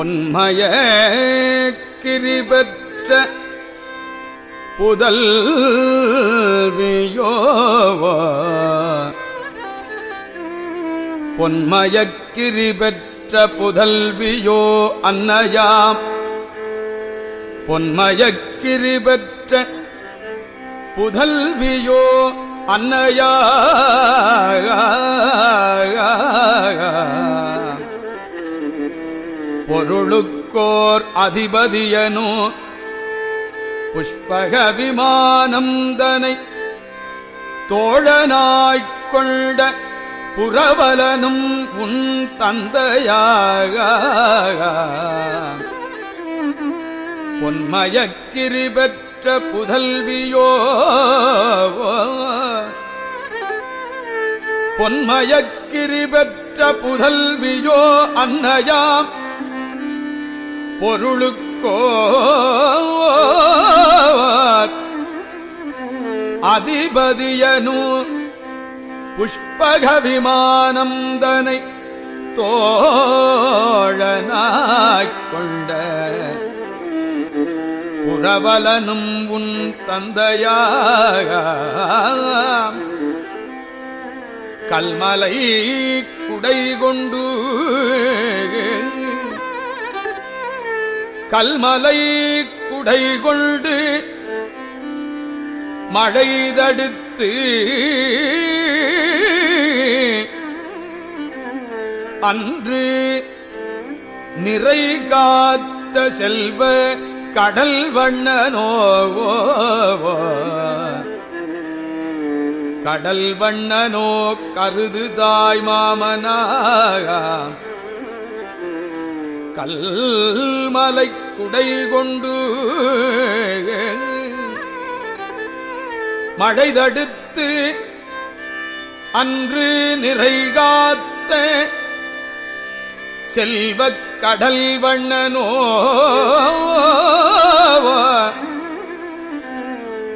பொன்மய கிரிபற்ற புதல் பொன்மயக்கிரி பெற்ற புதல்வியோ அன்னையாம். பொன்மயக்கிரி பெற்ற புதல்வியோ அன்னையா பொருளுக்கோர் அதிபதியனோ. புஷ்பக விமானம் தனை தோழனாய்க் புறவலனும் உன் தந்தையாக. பொன்மயக்கிரி பெற்ற புதல்வியோ. பொன்மயக்கிரி பெற்ற புதல்வியோ அன்னையாம் பொருளுக்கோ அதிபதியனு புஷ்பக விமானம் தனை தோழனாய்க் கொண்ட புறவலனும் உன் தந்தையாக கல்மலை குடை கொண்டு கல்மலை குடை கொண்டு மழை தடுத்து அன்று நிறை காத்த செல்வ கடல் வண்ணனோவோ கடல் வண்ணனோ கருது தாய் மாமனாக கல்மலை குடை கொண்டு மழை தடுத்து அன்று நிறைகாத்த செல்வக் கடல் வண்ணனோ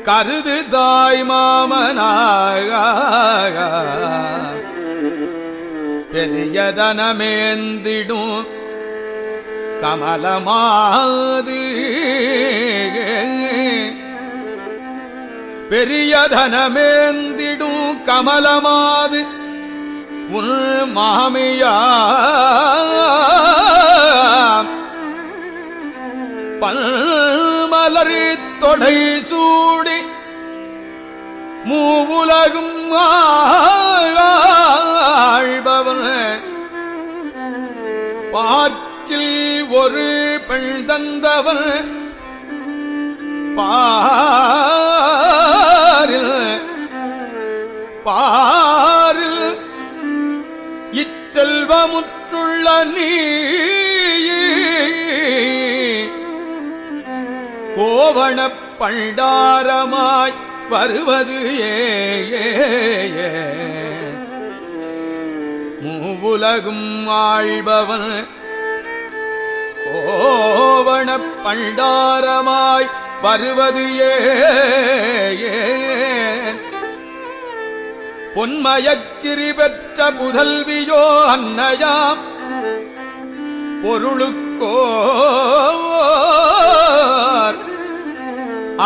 கருது தாய் மாமனாக பெரியதனமேந்திடும் கமலமாது. பெரியதனமேந்திடும் கமலமாது. உன் மாமியா பல்மலர் தொடை சூடி மூவுலகும் ஆழ்பவன் பாரில் இச்செல்வமுற்றுள்ள நீ. கோவண பண்டாரமாய் வருவது ஏ மூவுலகும் ஆழ்பவன் கோவண பண்டாரமாய் வருவது ஏ. பொன்மயக்கிரி பெற்ற புதல்வியோ அன்னையாம். பொருளுக்கோ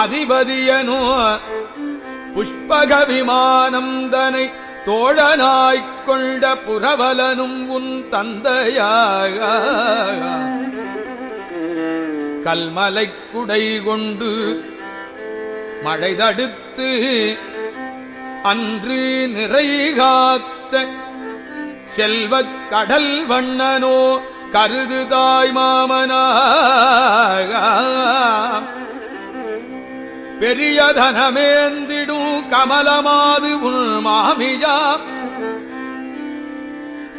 அதிபதியனோ புஷ்பக விமானம் தனை தோழனாய்க் கொண்ட புறவலனும் உன் தந்தையாக. கல்மலை குடை கொண்டு மழை தடுத்து அன்று நிறைகாத்த செல்வக் கடல் வண்ணனோ கருது தாய் மாமனாக. பெரியதனமேந்திடும் கமலமாது உள் மாமியா.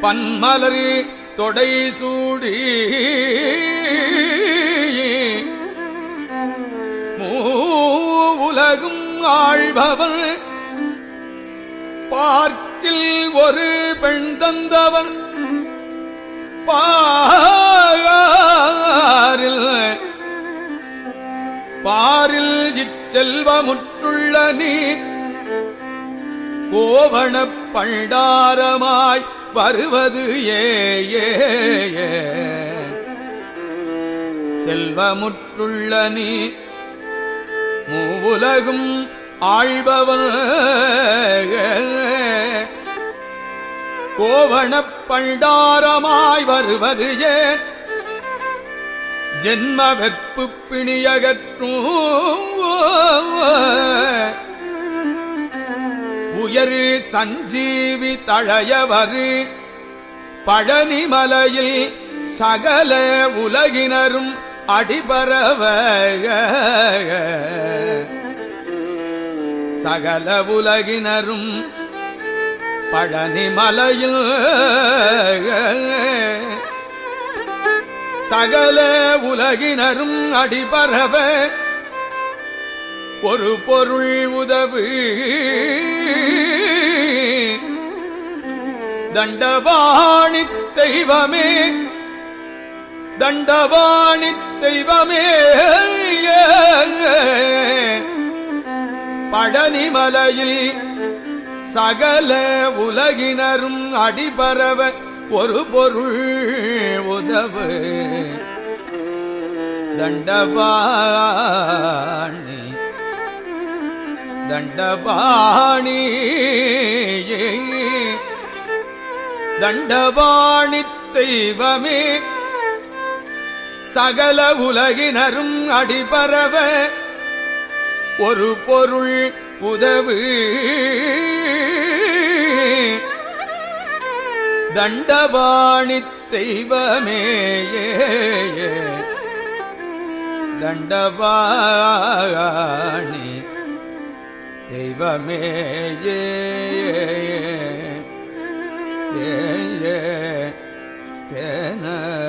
பன்மலரி தொடை சூடி. மூவுலகும் ஆழ்பவள் பார்க்கில் ஒரு பெண் தந்தவன். பாரில் பாரில் இச்செல்வமுற்றுள்ள நீ கோவண பண்டாரமாய் வருவது ஏ. செல்வமுற்றுள்ள நீ மூவுலகும் ஆழ்பவன் கோவணப் பண்டாரமாய் வருவது ஏன்? ஜென்ம வெப்பு பிணியகற்றும். உயரு சஞ்சீவி தழையவரு. பழனிமலையில் சகல உலகினரும் அடிபரவ. சகல உலகினரும் பழனிமலையில் சகல உலகினரும் அடிபரவ ஒரு பொருள் உதவு. தண்டபாணி தெய்வமே தண்டபாணி தெய்வமே. பழனிமலையில் சகல உலகினரும் அடிபரவ ஒரு பொருள் உதவு. தண்டபாணி தண்டபாணி தண்டபாணி தெய்வமே. சகல உலகினரும் அடிபரவ ஒரு பொருள் உதவு. தண்டபாணி தெய்வமே தண்டபாணி தெய்வமே ஏ ஏ. ஏன.